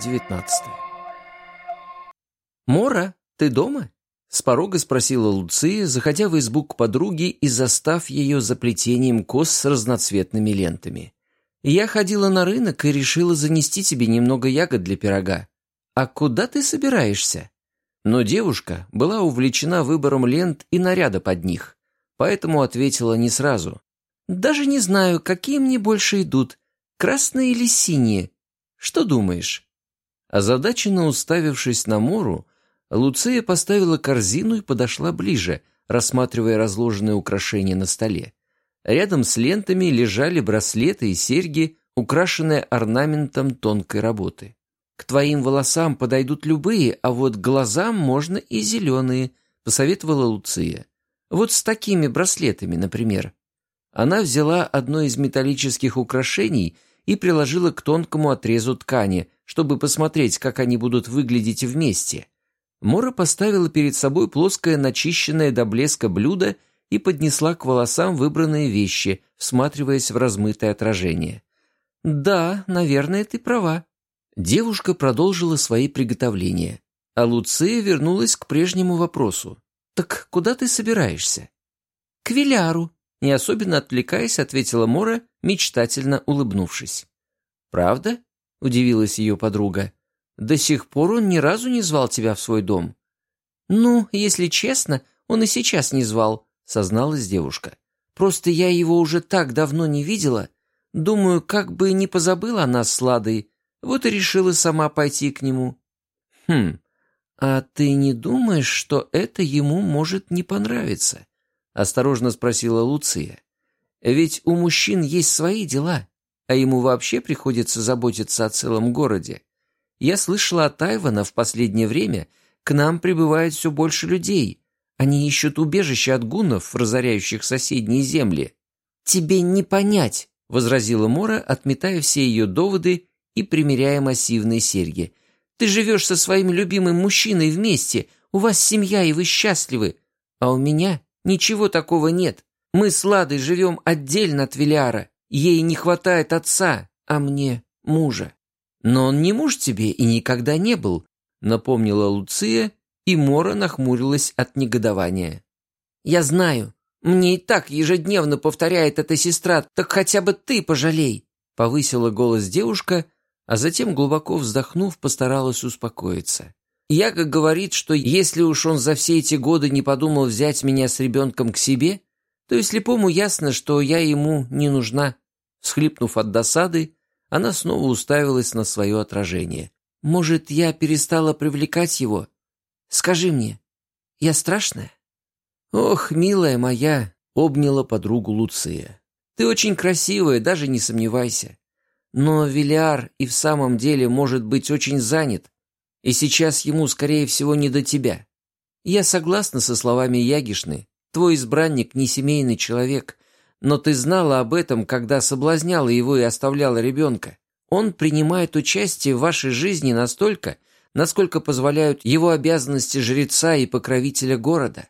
Глава 19 «Мора, ты дома?» — с порога спросила Луция, заходя в избу к подруге и застав ее за плетением кос с разноцветными лентами. «Я ходила на рынок и решила занести тебе немного ягод для пирога. А куда ты собираешься?» Но девушка была увлечена выбором лент и наряда под них, поэтому ответила не сразу. «Даже не знаю, какие мне больше идут, красные или синие. Что думаешь?» Озадаченно уставившись на Мору, Луция поставила корзину и подошла ближе, рассматривая разложенные украшения на столе. Рядом с лентами лежали браслеты и серьги, украшенные орнаментом тонкой работы. «К твоим волосам подойдут любые, а вот глазам можно и зеленые», — посоветовала Луция. «Вот с такими браслетами, например». Она взяла одно из металлических украшений и приложила к тонкому отрезу ткани, чтобы посмотреть, как они будут выглядеть вместе. Мора поставила перед собой плоское начищенное до блеска блюдо и поднесла к волосам выбранные вещи, всматриваясь в размытое отражение. «Да, наверное, ты права». Девушка продолжила свои приготовления, а Луция вернулась к прежнему вопросу. «Так куда ты собираешься?» «К Виляру», — не особенно отвлекаясь, ответила Мора, мечтательно улыбнувшись. «Правда?» — удивилась ее подруга. До сих пор он ни разу не звал тебя в свой дом». «Ну, если честно, он и сейчас не звал», — созналась девушка. «Просто я его уже так давно не видела. Думаю, как бы не позабыла о с Ладой, вот и решила сама пойти к нему». «Хм, а ты не думаешь, что это ему может не понравиться?» — осторожно спросила Луция. «Ведь у мужчин есть свои дела, а ему вообще приходится заботиться о целом городе. Я слышала от Айвана в последнее время, к нам прибывает все больше людей. Они ищут убежище от гуннов, разоряющих соседние земли. «Тебе не понять», — возразила Мора, отметая все ее доводы и примеряя массивные серьги. «Ты живешь со своим любимым мужчиной вместе, у вас семья, и вы счастливы. А у меня ничего такого нет. Мы с Ладой живем отдельно от Велиара. Ей не хватает отца, а мне — мужа». «Но он не муж тебе и никогда не был», — напомнила Луция, и Мора нахмурилась от негодования. «Я знаю. Мне и так ежедневно повторяет эта сестра, так хотя бы ты пожалей», — повысила голос девушка, а затем, глубоко вздохнув, постаралась успокоиться. Яга говорит, что если уж он за все эти годы не подумал взять меня с ребенком к себе, то и слепому ясно, что я ему не нужна. Схлипнув от досады, она снова уставилась на свое отражение. «Может, я перестала привлекать его? Скажи мне, я страшная?» «Ох, милая моя!» — обняла подругу Луция. «Ты очень красивая, даже не сомневайся. Но Вилиар и в самом деле может быть очень занят, и сейчас ему, скорее всего, не до тебя. Я согласна со словами Ягишны. Твой избранник не семейный человек, но ты знала об этом, когда соблазняла его и оставляла ребенка. Он принимает участие в вашей жизни настолько, насколько позволяют его обязанности жреца и покровителя города.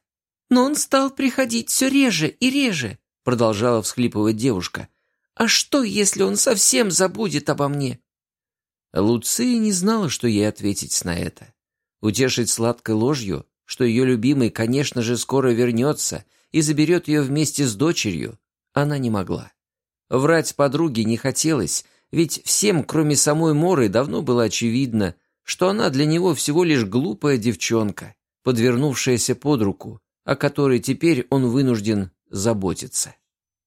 Но он стал приходить все реже и реже, продолжала всхлипывать девушка. А что, если он совсем забудет обо мне? Луция не знала, что ей ответить на это. Утешить сладкой ложью, что ее любимый, конечно же, скоро вернется и заберет ее вместе с дочерью, она не могла. Врать подруге не хотелось, ведь всем, кроме самой Моры, давно было очевидно, что она для него всего лишь глупая девчонка, подвернувшаяся под руку, о которой теперь он вынужден заботиться.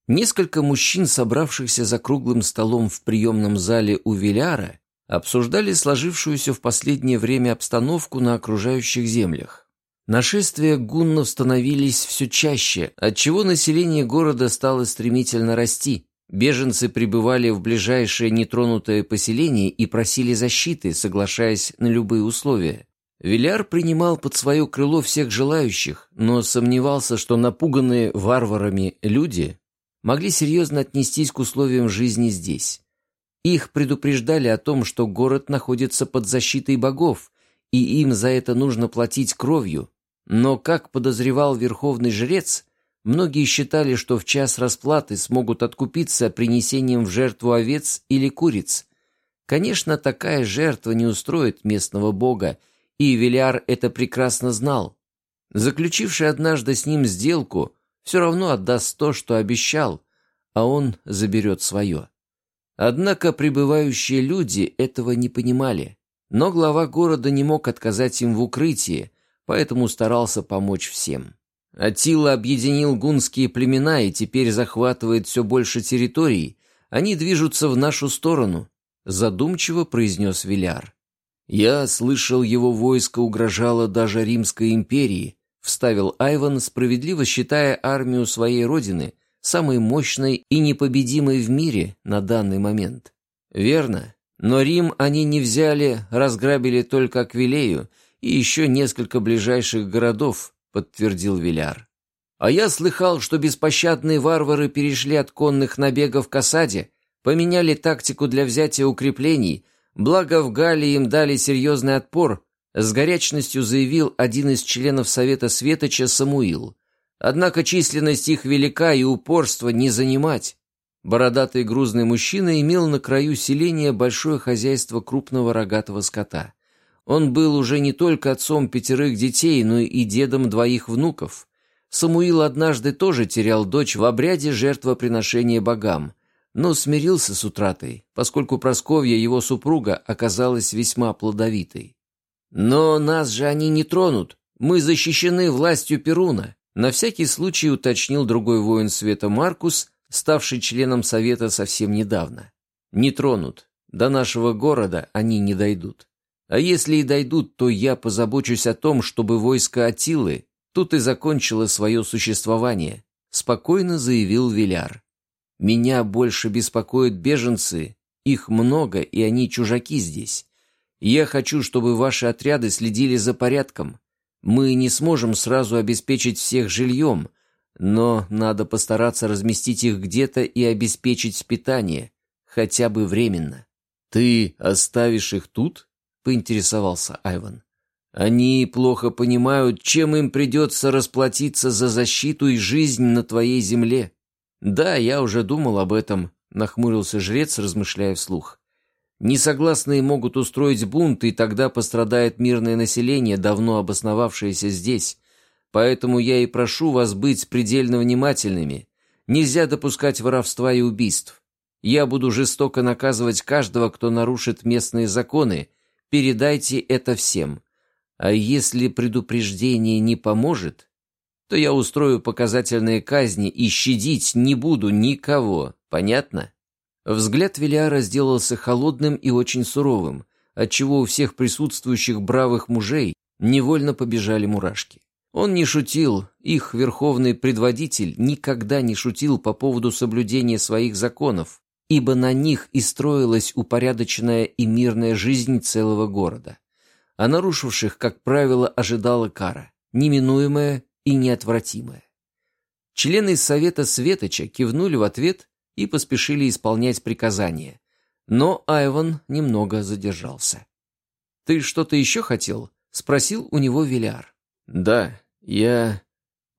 Несколько мужчин, собравшихся за круглым столом в приемном зале у Виляра, обсуждали сложившуюся в последнее время обстановку на окружающих землях. Нашествия гуннов становились все чаще, отчего население города стало стремительно расти. Беженцы прибывали в ближайшее нетронутое поселение и просили защиты, соглашаясь на любые условия. Виляр принимал под свое крыло всех желающих, но сомневался, что напуганные варварами люди могли серьезно отнестись к условиям жизни здесь. Их предупреждали о том, что город находится под защитой богов, и им за это нужно платить кровью, но, как подозревал верховный жрец, многие считали, что в час расплаты смогут откупиться принесением в жертву овец или куриц. Конечно, такая жертва не устроит местного бога, и Виляр это прекрасно знал. Заключивший однажды с ним сделку, все равно отдаст то, что обещал, а он заберет свое. Однако прибывающие люди этого не понимали, но глава города не мог отказать им в укрытии, поэтому старался помочь всем. Атила объединил гунские племена и теперь захватывает все больше территорий. Они движутся в нашу сторону, задумчиво произнес Виляр. Я слышал, его войско угрожало даже Римской империи, вставил Айван, справедливо считая армию своей родины самой мощной и непобедимой в мире на данный момент. Верно, но Рим они не взяли, разграбили только Аквилею и еще несколько ближайших городов, подтвердил Виляр. А я слыхал, что беспощадные варвары перешли от конных набегов к осаде, поменяли тактику для взятия укреплений, благо в Галлии им дали серьезный отпор, с горячностью заявил один из членов Совета Светоча Самуил. Однако численность их велика и упорство не занимать. Бородатый грузный мужчина имел на краю селения большое хозяйство крупного рогатого скота. Он был уже не только отцом пятерых детей, но и дедом двоих внуков. Самуил однажды тоже терял дочь в обряде жертвоприношения богам, но смирился с утратой, поскольку Просковья, его супруга, оказалась весьма плодовитой. «Но нас же они не тронут. Мы защищены властью Перуна», на всякий случай уточнил другой воин света Маркус, ставший членом Совета совсем недавно. «Не тронут. До нашего города они не дойдут. А если и дойдут, то я позабочусь о том, чтобы войско Атилы тут и закончило свое существование», спокойно заявил Виляр. «Меня больше беспокоят беженцы, их много, и они чужаки здесь. Я хочу, чтобы ваши отряды следили за порядком. Мы не сможем сразу обеспечить всех жильем, но надо постараться разместить их где-то и обеспечить питание, хотя бы временно. Ты оставишь их тут? поинтересовался Айван. Они плохо понимают, чем им придется расплатиться за защиту и жизнь на твоей земле. Да, я уже думал об этом, нахмурился жрец, размышляя вслух. Несогласные могут устроить бунт, и тогда пострадает мирное население, давно обосновавшееся здесь. Поэтому я и прошу вас быть предельно внимательными. Нельзя допускать воровства и убийств. Я буду жестоко наказывать каждого, кто нарушит местные законы, Передайте это всем. А если предупреждение не поможет, то я устрою показательные казни и щадить не буду никого. Понятно? Взгляд Велиара сделался холодным и очень суровым, отчего у всех присутствующих бравых мужей невольно побежали мурашки. Он не шутил, их верховный предводитель никогда не шутил по поводу соблюдения своих законов, ибо на них и строилась упорядоченная и мирная жизнь целого города. А нарушивших, как правило, ожидала кара, неминуемая и неотвратимая. Члены Совета Светоча кивнули в ответ и поспешили исполнять приказания, но Айван немного задержался. «Ты что-то еще хотел?» — спросил у него Виляр. «Да, я...»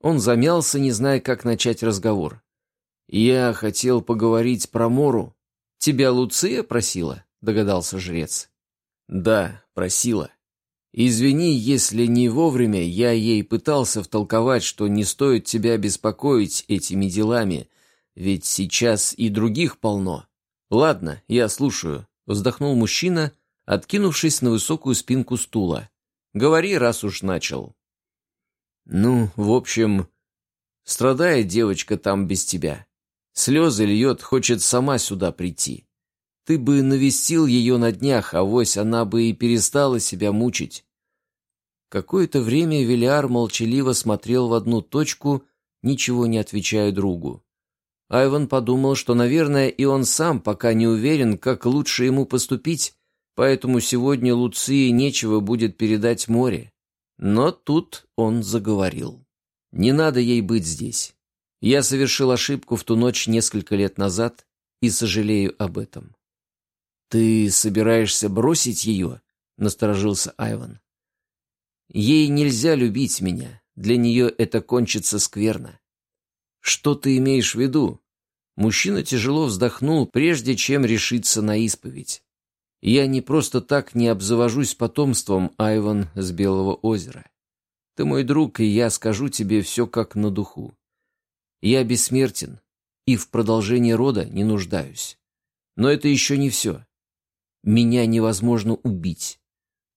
Он замялся, не зная, как начать разговор. «Я хотел поговорить про Мору. Тебя Луция просила?» — догадался жрец. «Да, просила. Извини, если не вовремя я ей пытался втолковать, что не стоит тебя беспокоить этими делами, ведь сейчас и других полно. Ладно, я слушаю», — вздохнул мужчина, откинувшись на высокую спинку стула. «Говори, раз уж начал». «Ну, в общем, страдает девочка там без тебя. Слезы льет, хочет сама сюда прийти. Ты бы навестил ее на днях, а вось она бы и перестала себя мучить. Какое-то время Велиар молчаливо смотрел в одну точку, ничего не отвечая другу. Айван подумал, что, наверное, и он сам пока не уверен, как лучше ему поступить, поэтому сегодня Луции нечего будет передать море. Но тут он заговорил. «Не надо ей быть здесь. Я совершил ошибку в ту ночь несколько лет назад и сожалею об этом. «Ты собираешься бросить ее?» — насторожился Айван. «Ей нельзя любить меня. Для нее это кончится скверно». «Что ты имеешь в виду?» Мужчина тяжело вздохнул, прежде чем решиться на исповедь. Я не просто так не обзавожусь потомством, Айван с Белого озера. Ты мой друг, и я скажу тебе все как на духу. Я бессмертен и в продолжении рода не нуждаюсь. Но это еще не все. Меня невозможно убить.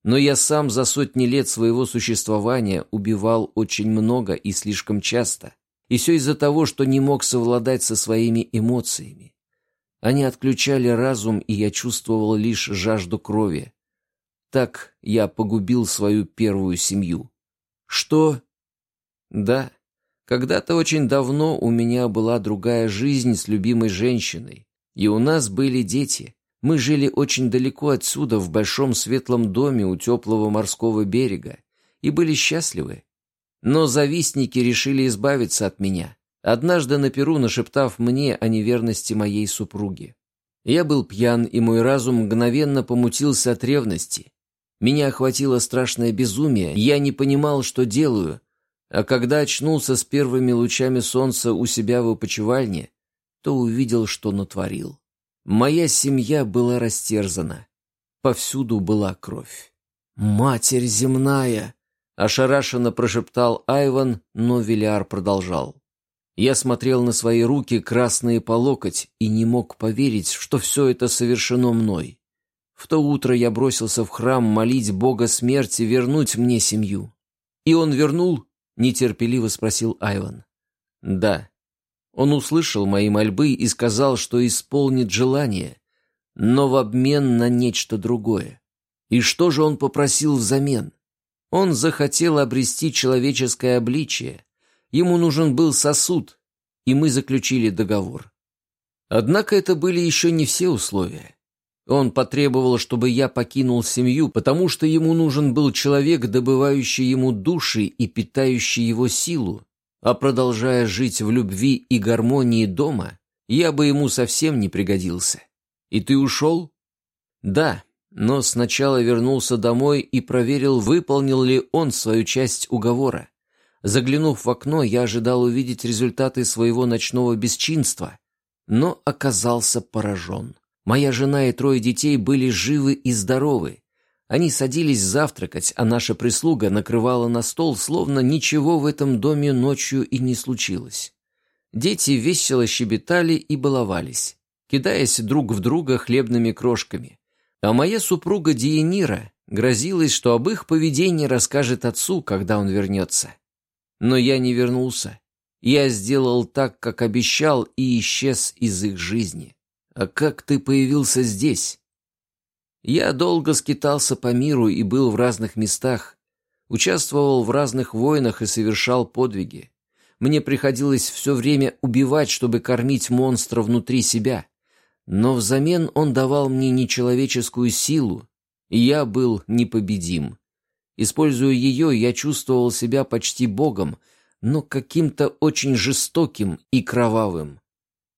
Но я сам за сотни лет своего существования убивал очень много и слишком часто. И все из-за того, что не мог совладать со своими эмоциями. Они отключали разум, и я чувствовал лишь жажду крови. Так я погубил свою первую семью. Что? Да, когда-то очень давно у меня была другая жизнь с любимой женщиной, и у нас были дети. Мы жили очень далеко отсюда, в большом светлом доме у теплого морского берега, и были счастливы. Но завистники решили избавиться от меня однажды на Перу нашептав мне о неверности моей супруги. Я был пьян, и мой разум мгновенно помутился от ревности. Меня охватило страшное безумие, я не понимал, что делаю, а когда очнулся с первыми лучами солнца у себя в опочивальне, то увидел, что натворил. Моя семья была растерзана. Повсюду была кровь. «Матерь земная!» — ошарашенно прошептал Айван, но Виляр продолжал. Я смотрел на свои руки, красные по локоть, и не мог поверить, что все это совершено мной. В то утро я бросился в храм молить Бога смерти вернуть мне семью. «И он вернул?» — нетерпеливо спросил Айван. «Да». Он услышал мои мольбы и сказал, что исполнит желание, но в обмен на нечто другое. И что же он попросил взамен? Он захотел обрести человеческое обличие, Ему нужен был сосуд, и мы заключили договор. Однако это были еще не все условия. Он потребовал, чтобы я покинул семью, потому что ему нужен был человек, добывающий ему души и питающий его силу, а продолжая жить в любви и гармонии дома, я бы ему совсем не пригодился. И ты ушел? Да, но сначала вернулся домой и проверил, выполнил ли он свою часть уговора. Заглянув в окно, я ожидал увидеть результаты своего ночного бесчинства, но оказался поражен. Моя жена и трое детей были живы и здоровы. Они садились завтракать, а наша прислуга накрывала на стол, словно ничего в этом доме ночью и не случилось. Дети весело щебетали и баловались, кидаясь друг в друга хлебными крошками. А моя супруга Диенира грозилась, что об их поведении расскажет отцу, когда он вернется. Но я не вернулся. Я сделал так, как обещал, и исчез из их жизни. А как ты появился здесь? Я долго скитался по миру и был в разных местах, участвовал в разных войнах и совершал подвиги. Мне приходилось все время убивать, чтобы кормить монстра внутри себя. Но взамен он давал мне нечеловеческую силу, и я был непобедим. Используя ее, я чувствовал себя почти богом, но каким-то очень жестоким и кровавым.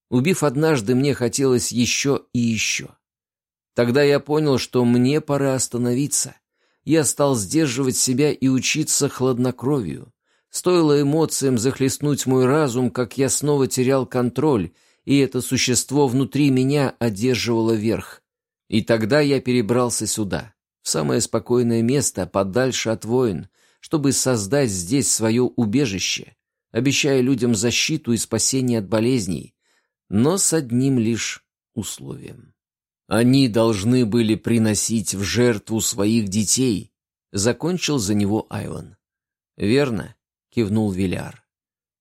Убив однажды, мне хотелось еще и еще. Тогда я понял, что мне пора остановиться. Я стал сдерживать себя и учиться хладнокровию. Стоило эмоциям захлестнуть мой разум, как я снова терял контроль, и это существо внутри меня одерживало верх. И тогда я перебрался сюда в самое спокойное место, подальше от войн, чтобы создать здесь свое убежище, обещая людям защиту и спасение от болезней, но с одним лишь условием. Они должны были приносить в жертву своих детей, закончил за него Айван. Верно, кивнул Виляр.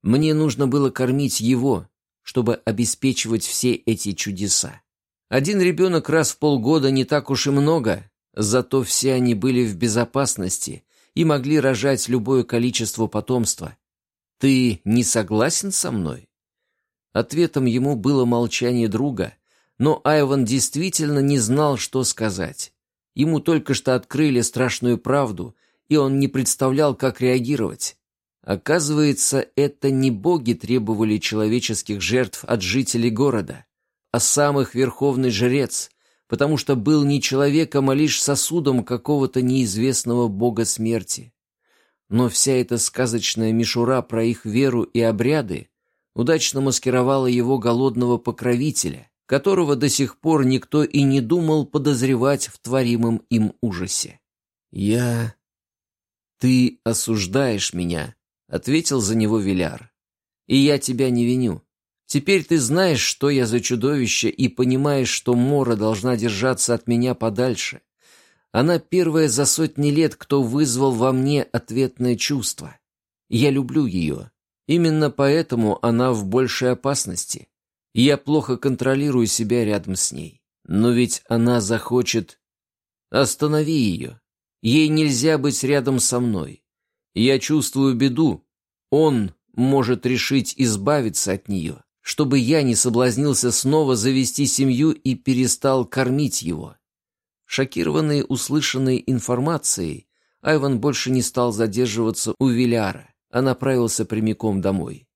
Мне нужно было кормить его, чтобы обеспечивать все эти чудеса. Один ребенок раз в полгода не так уж и много, Зато все они были в безопасности и могли рожать любое количество потомства. «Ты не согласен со мной?» Ответом ему было молчание друга, но Айван действительно не знал, что сказать. Ему только что открыли страшную правду, и он не представлял, как реагировать. Оказывается, это не боги требовали человеческих жертв от жителей города, а сам их верховный жрец, потому что был не человеком, а лишь сосудом какого-то неизвестного бога смерти. Но вся эта сказочная мишура про их веру и обряды удачно маскировала его голодного покровителя, которого до сих пор никто и не думал подозревать в творимом им ужасе. «Я... ты осуждаешь меня», — ответил за него Виляр. «И я тебя не виню. Теперь ты знаешь, что я за чудовище, и понимаешь, что Мора должна держаться от меня подальше. Она первая за сотни лет, кто вызвал во мне ответное чувство. Я люблю ее. Именно поэтому она в большей опасности. Я плохо контролирую себя рядом с ней. Но ведь она захочет... Останови ее. Ей нельзя быть рядом со мной. Я чувствую беду. Он может решить избавиться от нее чтобы я не соблазнился снова завести семью и перестал кормить его. Шокированный услышанной информацией, Айван больше не стал задерживаться у Виляра, а направился прямиком домой.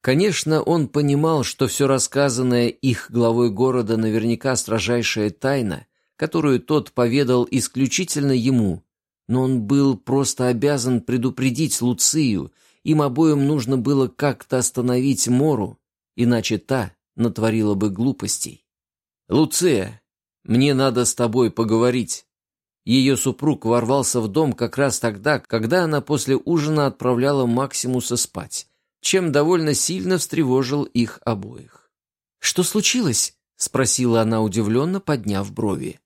Конечно, он понимал, что все рассказанное их главой города наверняка строжайшая тайна, которую тот поведал исключительно ему, но он был просто обязан предупредить Луцию, им обоим нужно было как-то остановить Мору, иначе та натворила бы глупостей. «Луция, мне надо с тобой поговорить». Ее супруг ворвался в дом как раз тогда, когда она после ужина отправляла Максимуса спать, чем довольно сильно встревожил их обоих. «Что случилось?» — спросила она удивленно, подняв брови.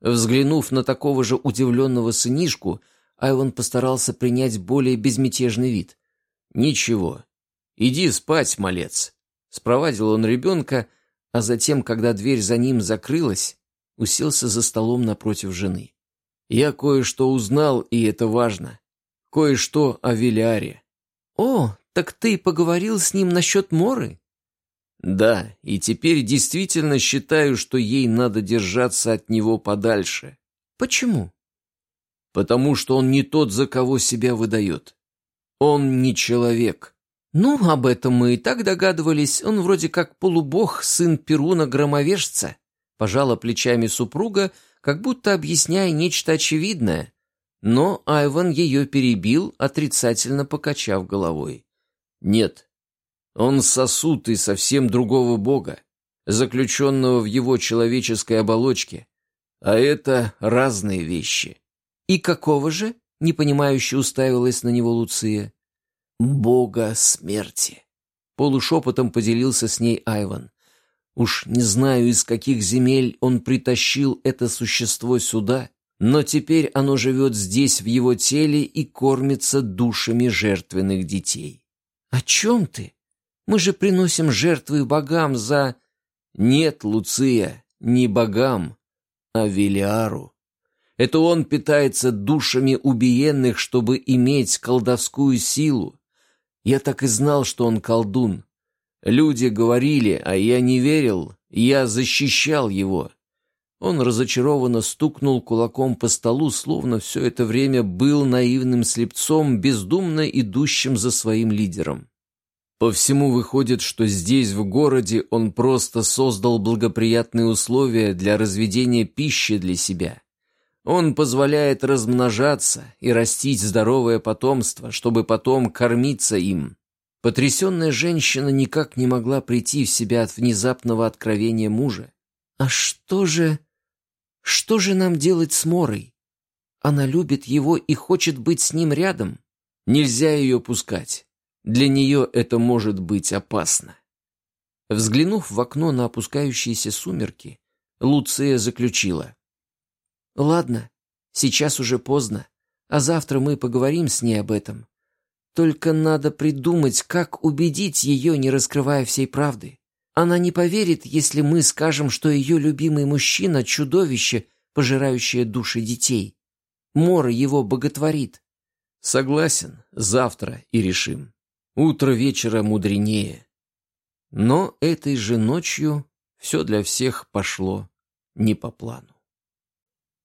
Взглянув на такого же удивленного сынишку, Айван постарался принять более безмятежный вид. «Ничего. Иди спать, малец. Спровадил он ребенка, а затем, когда дверь за ним закрылась, уселся за столом напротив жены. «Я кое-что узнал, и это важно. Кое-что о Виляре». «О, так ты поговорил с ним насчет Моры?» «Да, и теперь действительно считаю, что ей надо держаться от него подальше». «Почему?» «Потому что он не тот, за кого себя выдает. Он не человек». «Ну, об этом мы и так догадывались. Он вроде как полубог, сын Перуна-громовежца», — пожала плечами супруга, как будто объясняя нечто очевидное. Но Айван ее перебил, отрицательно покачав головой. «Нет, он сосуд и совсем другого бога, заключенного в его человеческой оболочке. А это разные вещи». «И какого же?» — непонимающе уставилась на него Луция бога смерти. Полушепотом поделился с ней Айван. Уж не знаю, из каких земель он притащил это существо сюда, но теперь оно живет здесь, в его теле, и кормится душами жертвенных детей. «О чем ты? Мы же приносим жертвы богам за...» «Нет, Луция, не богам, а Велиару. Это он питается душами убиенных, чтобы иметь колдовскую силу. Я так и знал, что он колдун. Люди говорили, а я не верил, я защищал его. Он разочарованно стукнул кулаком по столу, словно все это время был наивным слепцом, бездумно идущим за своим лидером. По всему выходит, что здесь, в городе, он просто создал благоприятные условия для разведения пищи для себя. Он позволяет размножаться и растить здоровое потомство, чтобы потом кормиться им. Потрясенная женщина никак не могла прийти в себя от внезапного откровения мужа. «А что же... что же нам делать с Морой? Она любит его и хочет быть с ним рядом. Нельзя ее пускать. Для нее это может быть опасно». Взглянув в окно на опускающиеся сумерки, Луция заключила. Ладно, сейчас уже поздно, а завтра мы поговорим с ней об этом. Только надо придумать, как убедить ее, не раскрывая всей правды. Она не поверит, если мы скажем, что ее любимый мужчина — чудовище, пожирающее души детей. Мора его боготворит. Согласен, завтра и решим. Утро вечера мудренее. Но этой же ночью все для всех пошло не по плану.